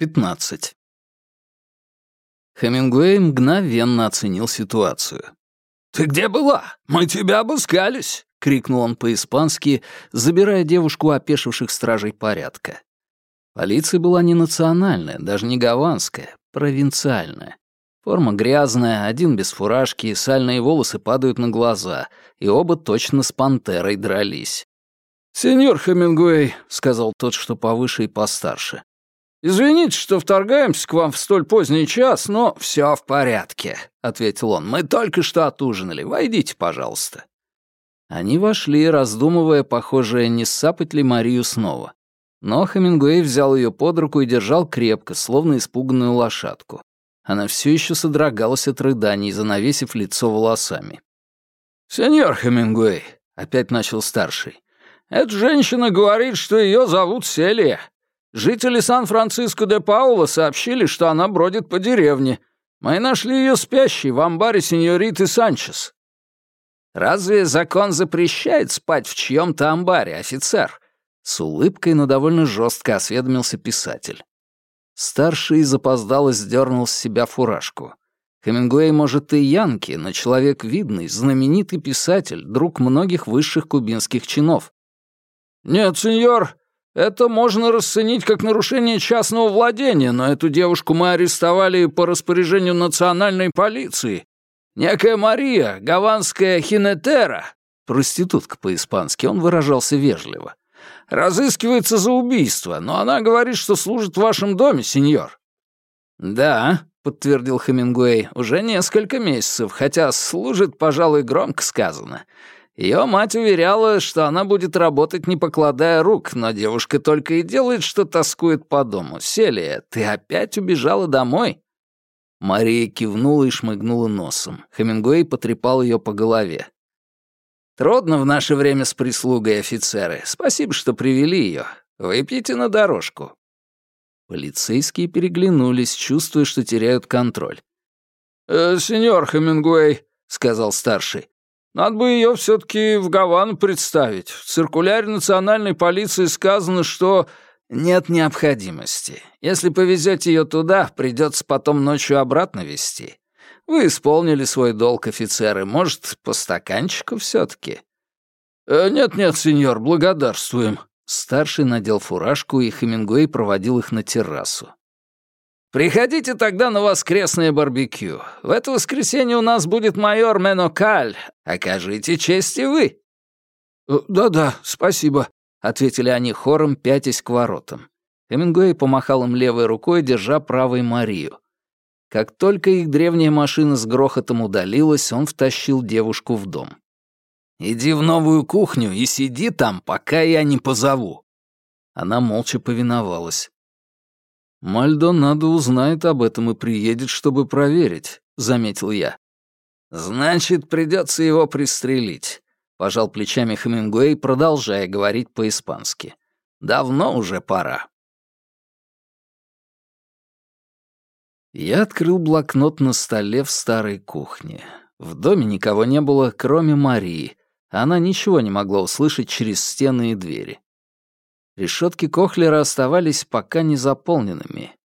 15. Хемингуэй мгновенно оценил ситуацию. «Ты где была? Мы тебя обыскались!» — крикнул он по-испански, забирая девушку опешивших стражей порядка. Полиция была не национальная, даже не гаванская, провинциальная. Форма грязная, один без фуражки, сальные волосы падают на глаза, и оба точно с пантерой дрались. «Сеньор Хемингуэй», — сказал тот, что повыше и постарше, «Извините, что вторгаемся к вам в столь поздний час, но все в порядке», — ответил он. «Мы только что отужинали. Войдите, пожалуйста». Они вошли, раздумывая, похоже, не сапать ли Марию снова. Но Хемингуэй взял ее под руку и держал крепко, словно испуганную лошадку. Она все еще содрогалась от рыданий, занавесив лицо волосами. «Сеньор Хемингуэй», — опять начал старший, — «эта женщина говорит, что ее зовут Селия. Жители Сан-Франциско де Паула сообщили, что она бродит по деревне. Мы нашли ее спящей в амбаре сеньориты Санчес». «Разве закон запрещает спать в чьем-то амбаре, офицер?» С улыбкой, но довольно жестко осведомился писатель. Старший запоздало сдернул с себя фуражку. Хемингуэй, может, и янки, но человек видный, знаменитый писатель, друг многих высших кубинских чинов. «Нет, сеньор, это можно расценить как нарушение частного владения, но эту девушку мы арестовали по распоряжению национальной полиции. Некая Мария, гаванская хинетера, проститутка по-испански, он выражался вежливо, разыскивается за убийство, но она говорит, что служит в вашем доме, сеньор». «Да», — подтвердил Хемингуэй, — «уже несколько месяцев, хотя служит, пожалуй, громко сказано. Ее мать уверяла, что она будет работать, не покладая рук, но девушка только и делает, что тоскует по дому. «Селия, ты опять убежала домой?» Мария кивнула и шмыгнула носом. Хемингуэй потрепал ее по голове. «Трудно в наше время с прислугой, офицеры. Спасибо, что привели ее. Выпьете на дорожку». Полицейские переглянулись, чувствуя, что теряют контроль. «Э, «Сеньор Хемингуэй», — сказал старший, надо бы ее все-таки в Гавану представить. В циркуляре национальной полиции сказано, что нет необходимости. Если повезете ее туда, придется потом ночью обратно везти. Вы исполнили свой долг, офицеры. Может, по стаканчику все-таки? Э, «Нет-нет, сеньор, благодарствуем». Старший надел фуражку, и Хемингуэй проводил их на террасу. Приходите тогда на воскресное барбекю. В это воскресенье у нас будет майор Менокаль. Окажите честь и вы». «Э, «Да-да, спасибо», — ответили они хором, пятясь к воротам. Хемингуэй помахал им левой рукой, держа правой Марию. Как только их древняя машина с грохотом удалилась, он втащил девушку в дом. «Иди в новую кухню и сиди там, пока я не позову». Она молча повиновалась. «Мальдонадо узнает об этом и приедет, чтобы проверить», — заметил я. «Значит, придется его пристрелить», — пожал плечами Хемингуэй, продолжая говорить по-испански. «Давно уже пора». Я открыл блокнот на столе в старой кухне. В доме никого не было, кроме Марии. Она ничего не могла услышать через стены и двери. Решетки Кохлера оставались пока не заполненными.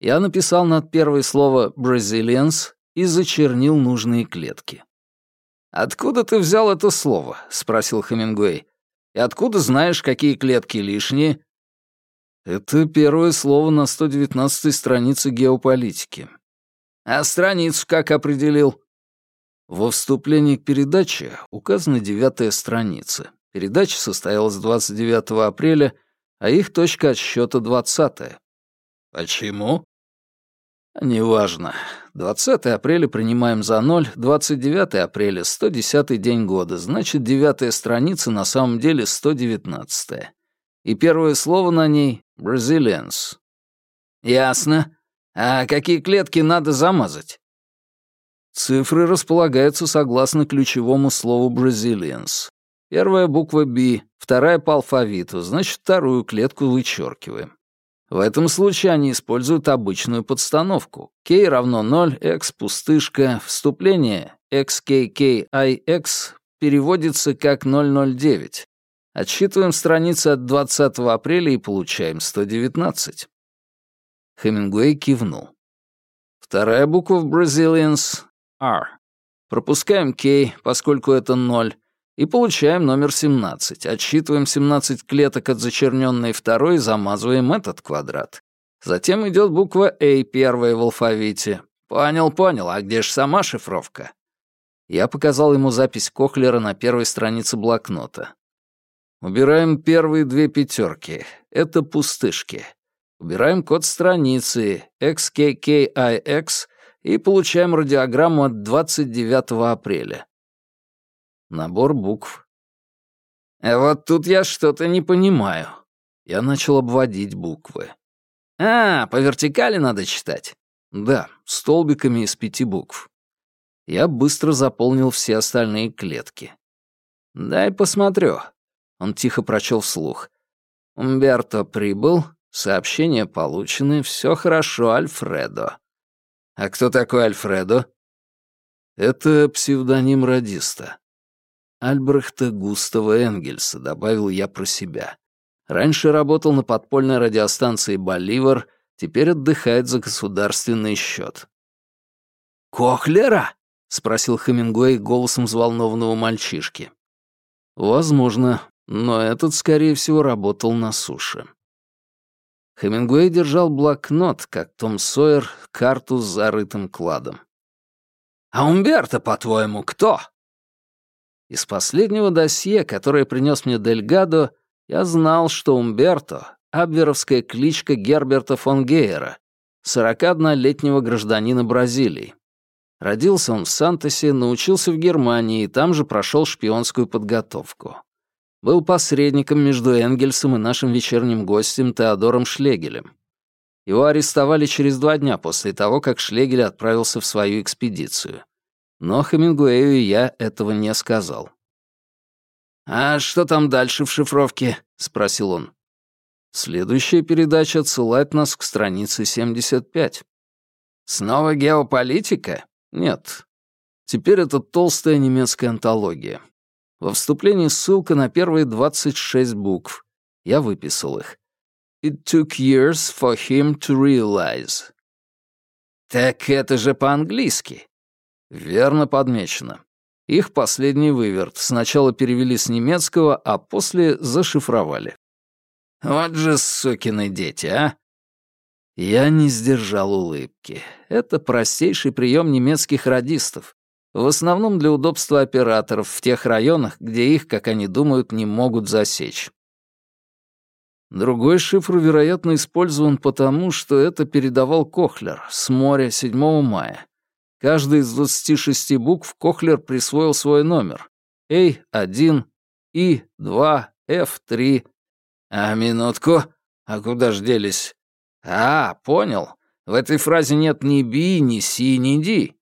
Я написал над первое слово «Brazilians» и зачернил нужные клетки. «Откуда ты взял это слово?» — спросил Хемингуэй. «И откуда знаешь, какие клетки лишние?» Это первое слово на 119-й странице геополитики. А страницу как определил? Во вступлении к передаче указана девятая страница. Передача состоялась 29 апреля а их точка отсчета двадцатая. Почему? Неважно. 20 апреля принимаем за ноль, 29 апреля — 110 день года, значит, девятая страница на самом деле 119 -я. И первое слово на ней — «Brazilians». Ясно. А какие клетки надо замазать? Цифры располагаются согласно ключевому слову «Brazilians». Первая буква «Б», вторая по алфавиту, значит, вторую клетку вычеркиваем. В этом случае они используют обычную подстановку. k равно 0, x пустышка, вступление xkkix переводится как 009. Отсчитываем страницы от 20 апреля и получаем 119. Хемингуэй кивнул. Вторая буква в Brazilians — R. Пропускаем K, поскольку это ноль, и получаем номер 17. Отсчитываем 17 клеток от зачерненной второй и замазываем этот квадрат. Затем идет буква A, первая в алфавите. Понял, понял, а где же сама шифровка? Я показал ему запись Кохлера на первой странице блокнота. Убираем первые две пятерки. Это пустышки. Убираем код страницы XKKIX и получаем радиограмму от 29 апреля. Набор букв. А вот тут я что-то не понимаю. Я начал обводить буквы. А, по вертикали надо читать? Да, столбиками из пяти букв. Я быстро заполнил все остальные клетки. «Дай посмотрю». Он тихо прочел вслух. «Умберто прибыл, сообщения получены, все хорошо, Альфредо». «А кто такой Альфредо?» «Это псевдоним радиста. Альбрехта Густава Энгельса», — добавил я про себя. Раньше работал на подпольной радиостанции «Боливар», теперь отдыхает за государственный счет. «Кохлера?» — спросил Хемингуэй голосом взволнованного мальчишки. «Возможно, но этот, скорее всего, работал на суше». Хемингуэй держал блокнот, как Том Сойер, карту с зарытым кладом. «А Умберто, по-твоему, кто?» Из последнего досье, которое принес мне Дельгадо, я знал, что Умберто — абверовская кличка Герберта фон Гейера, 41-летнего гражданина Бразилии. Родился он в Сантосе, научился в Германии и там же прошел шпионскую подготовку. Был посредником между Энгельсом и нашим вечерним гостем Теодором Шлегелем. Его арестовали через два дня после того, как Шлегель отправился в свою экспедицию. Но Хемингуэю я этого не сказал. «А что там дальше в шифровке?» — спросил он. Следующая передача отсылает нас к странице 75. «Снова геополитика?» «Нет. Теперь это толстая немецкая антология. Во вступлении ссылка на первые 26 букв. Я выписал их. It took years for him to realize. Так это же по-английски. Верно подмечено. Их последний выверт. Сначала перевели с немецкого, а после зашифровали. Вот же сукины дети, а! Я не сдержал улыбки. Это простейший прием немецких радистов. В основном для удобства операторов в тех районах, где их, как они думают, не могут засечь. Другой шифр, вероятно, использован потому, что это передавал Кохлер с моря 7 мая. Каждый из 26 букв Кохлер присвоил свой номер. A1, И2, F3. А минутку, а куда ж делись? А, понял. В этой фразе нет ни B, ни C, ни D.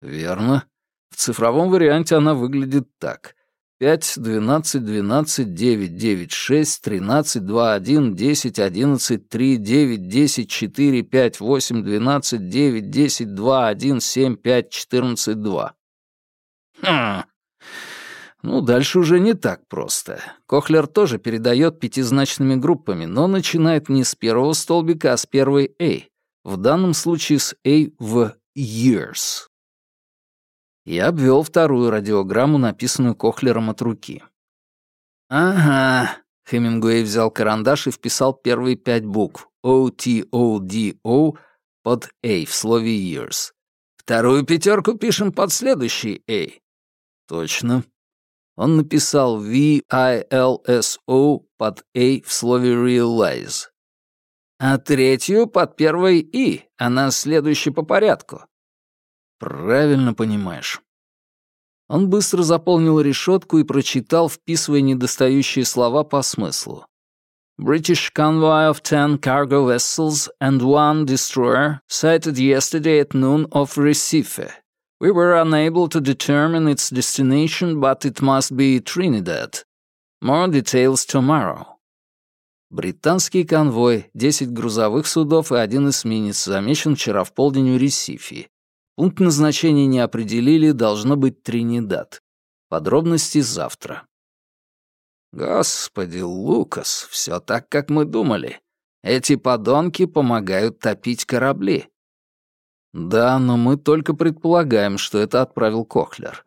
Верно. В цифровом варианте она выглядит так. 5, 12, 12, 9, 9, 6, 13, 2, 1, 10, 11, 3, 9, 10, 4, 5, 8, 12, 9, 10, 2, 1, 7, 5, 14, 2. Хм. Ну, дальше уже не так просто. Кохлер тоже передает пятизначными группами, но начинает не с первого столбика, а с первой A. В данном случае с A в years. Я обвел вторую радиограмму, написанную Кохлером от руки. «Ага», — Хемингуэй взял карандаш и вписал первые пять букв O-T-O-D-O под A в слове years. «Вторую пятерку пишем под следующий A». «Точно». Он написал V-I-L-S-O под A в слове realize. А третью под первой «и», она следующая по порядку. Правильно понимаешь. Он быстро заполнил решетку и прочитал, вписывая недостающие слова по смыслу. British convoy of ten cargo vessels and one destroyer sighted yesterday at noon off Recife. We were unable to determine its destination, but it must be Trinidad. More details tomorrow. Британский конвой, 10 грузовых судов и один эсминец замечен вчера в полдень у Ресифи. Пункт назначения не определили, должно быть Тринидад. Подробности завтра. Господи, Лукас, все так, как мы думали. Эти подонки помогают топить корабли. Да, но мы только предполагаем, что это отправил Кохлер.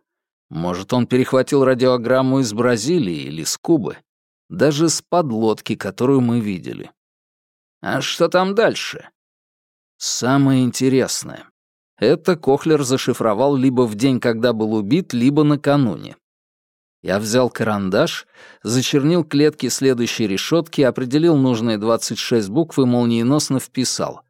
Может, он перехватил радиограмму из Бразилии или с Кубы. Даже с подлодки, которую мы видели. А что там дальше? Самое интересное. Это Кохлер зашифровал либо в день, когда был убит, либо накануне. Я взял карандаш, зачернил клетки следующей решетки, определил нужные 26 букв и молниеносно вписал.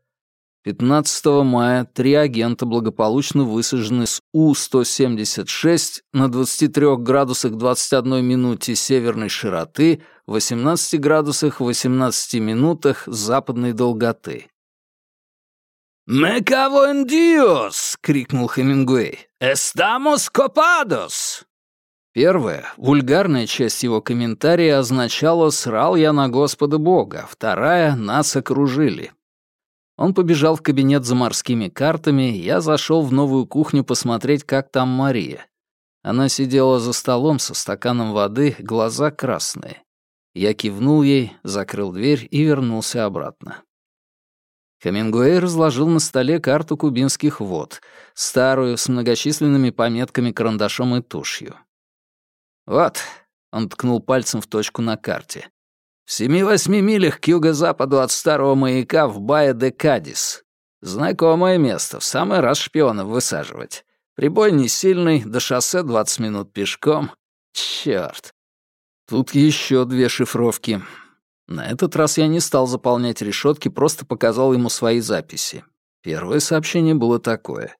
15 мая три агента благополучно высажены с У-176 на 23 градусах 21 минуте северной широты, 18 градусах 18 минутах западной долготы. «Me cago en Dios!» — крикнул Хемингуэй. «Estamos copados!» Первая, вульгарная часть его комментария означала «срал я на Господа Бога», вторая «нас окружили». Он побежал в кабинет за морскими картами, я зашел в новую кухню посмотреть, как там Мария. Она сидела за столом со стаканом воды, глаза красные. Я кивнул ей, закрыл дверь и вернулся обратно. Хемингуэй разложил на столе карту кубинских вод, старую, с многочисленными пометками карандашом и тушью. «Вот», — он ткнул пальцем в точку на карте, «в семи-восьми милях к юго-западу от старого маяка в Бая-де-Кадис. Знакомое место, в самый раз шпионов высаживать. Прибой не сильный, до шоссе 20 минут пешком. Чёрт. Тут еще две шифровки. На этот раз я не стал заполнять решетки, просто показал ему свои записи. Первое сообщение было такое.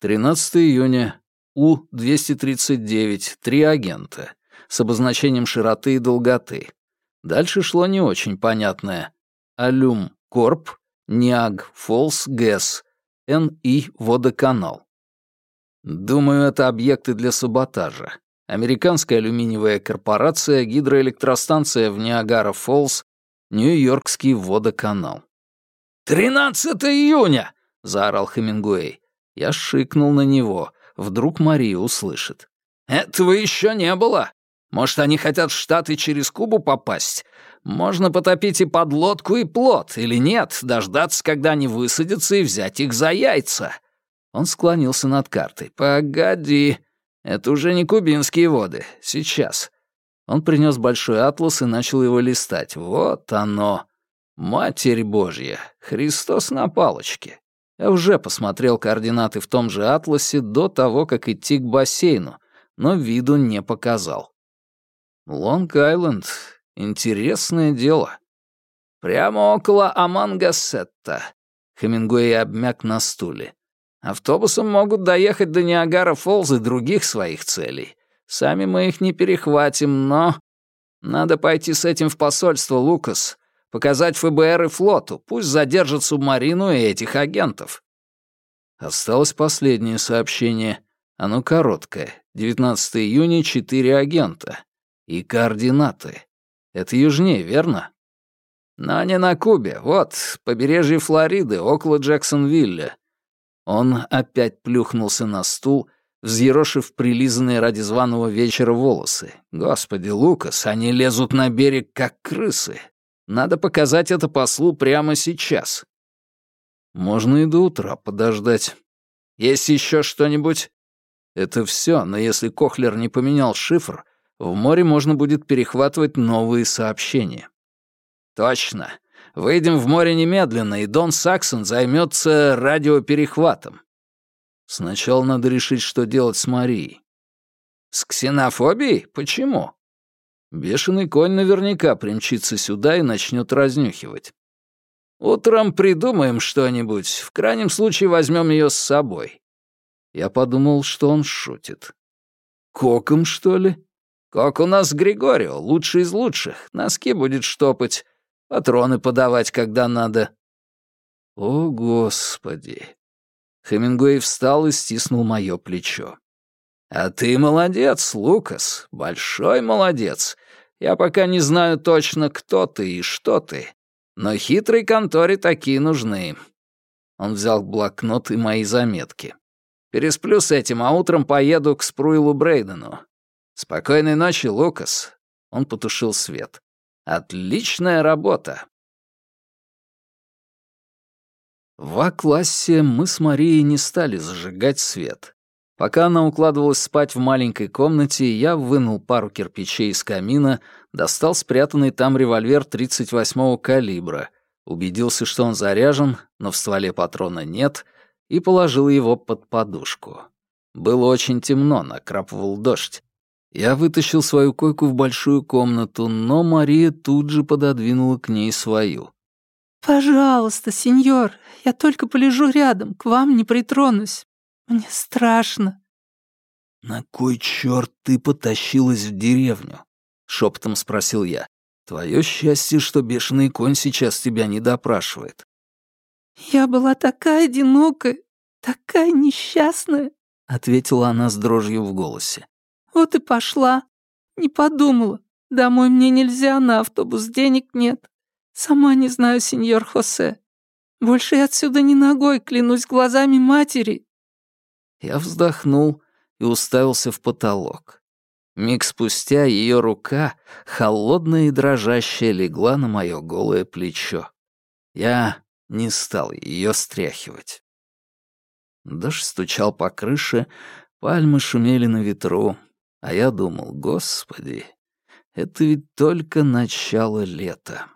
13 июня, у-239, три агента, с обозначением широты и долготы. Дальше шло не очень понятное. Алюм Корп, Ниаг Фолс ГЭС, НИ Водоканал. Думаю, это объекты для саботажа. Американская алюминиевая корпорация, гидроэлектростанция в Ниагара-Фоллс, Нью-Йоркский водоканал. «13 июня!» — заорал Хемингуэй. Я шикнул на него. Вдруг Мария услышит. «Этого еще не было. Может, они хотят в Штаты через Кубу попасть? Можно потопить и подлодку, и плот, или нет, дождаться, когда они высадятся, и взять их за яйца». Он склонился над картой. «Погоди, это уже не кубинские воды. Сейчас». Он принес большой атлас и начал его листать. «Вот оно! Матерь Божья! Христос на палочке! Я уже посмотрел координаты в том же атласе до того, как идти к бассейну, но виду не показал. Лонг-Айленд — интересное дело. Прямо около Амангассетта. Хемингуэй обмяк на стуле. Автобусом могут доехать до Ниагара-Фолз и других своих целей. Сами мы их не перехватим, но... Надо пойти с этим в посольство, Лукас. Показать ФБР и флоту, пусть задержат субмарину и этих агентов. Осталось последнее сообщение. Оно короткое. 19 июня, четыре агента. И координаты. Это южнее, верно? Но не на Кубе. Вот, побережье Флориды, около Джексонвилля. Он опять плюхнулся на стул, взъерошив прилизанные ради званого вечера волосы. Господи, Лукас, они лезут на берег, как крысы. Надо показать это послу прямо сейчас. Можно и до утра подождать. Есть еще что-нибудь? Это все, но если Кохлер не поменял шифр, в море можно будет перехватывать новые сообщения. Точно. Выйдем в море немедленно, и Дон Саксон займется радиоперехватом. Сначала надо решить, что делать с Марией. С ксенофобией? Почему? Бешеный конь наверняка примчится сюда и начнет разнюхивать. Утром придумаем что-нибудь, в крайнем случае возьмем ее с собой. Я подумал, что он шутит. Коком, что ли? Кок у нас Григорио, лучший из лучших. Носки будет штопать, патроны подавать, когда надо. О, Господи. Хемингуэй встал и стиснул мое плечо. «А ты молодец, Лукас, большой молодец. Я пока не знаю точно, кто ты и что ты, но хитрой конторе такие нужны». Он взял блокнот и мои заметки. «Пересплю с этим, а утром поеду к Спруилу Брейдену. Спокойной ночи, Лукас». Он потушил свет. «Отличная работа. В А-классе мы с Марией не стали зажигать свет. Пока она укладывалась спать в маленькой комнате, я вынул пару кирпичей из камина, достал спрятанный там револьвер 38-го калибра, убедился, что он заряжен, но в стволе патрона нет, и положил его под подушку. Было очень темно, накрапывал дождь. Я вытащил свою койку в большую комнату, но Мария тут же пододвинула к ней свою. «Пожалуйста, сеньор, я только полежу рядом, к вам не притронусь. Мне страшно». «На кой черт ты потащилась в деревню?» — шепотом спросил я. «Твое счастье, что бешеный конь сейчас тебя не допрашивает». «Я была такая одинокая, такая несчастная», — ответила она с дрожью в голосе. «Вот и пошла. Не подумала. Домой мне нельзя, на автобус денег нет. Сама не знаю, сеньор Хосе. Больше я отсюда ни ногой, клянусь глазами матери». Я вздохнул и уставился в потолок. Миг спустя ее рука, холодная и дрожащая, легла на мое голое плечо. Я не стал ее стряхивать. Дождь стучал по крыше, пальмы шумели на ветру, а я думал, господи, это ведь только начало лета.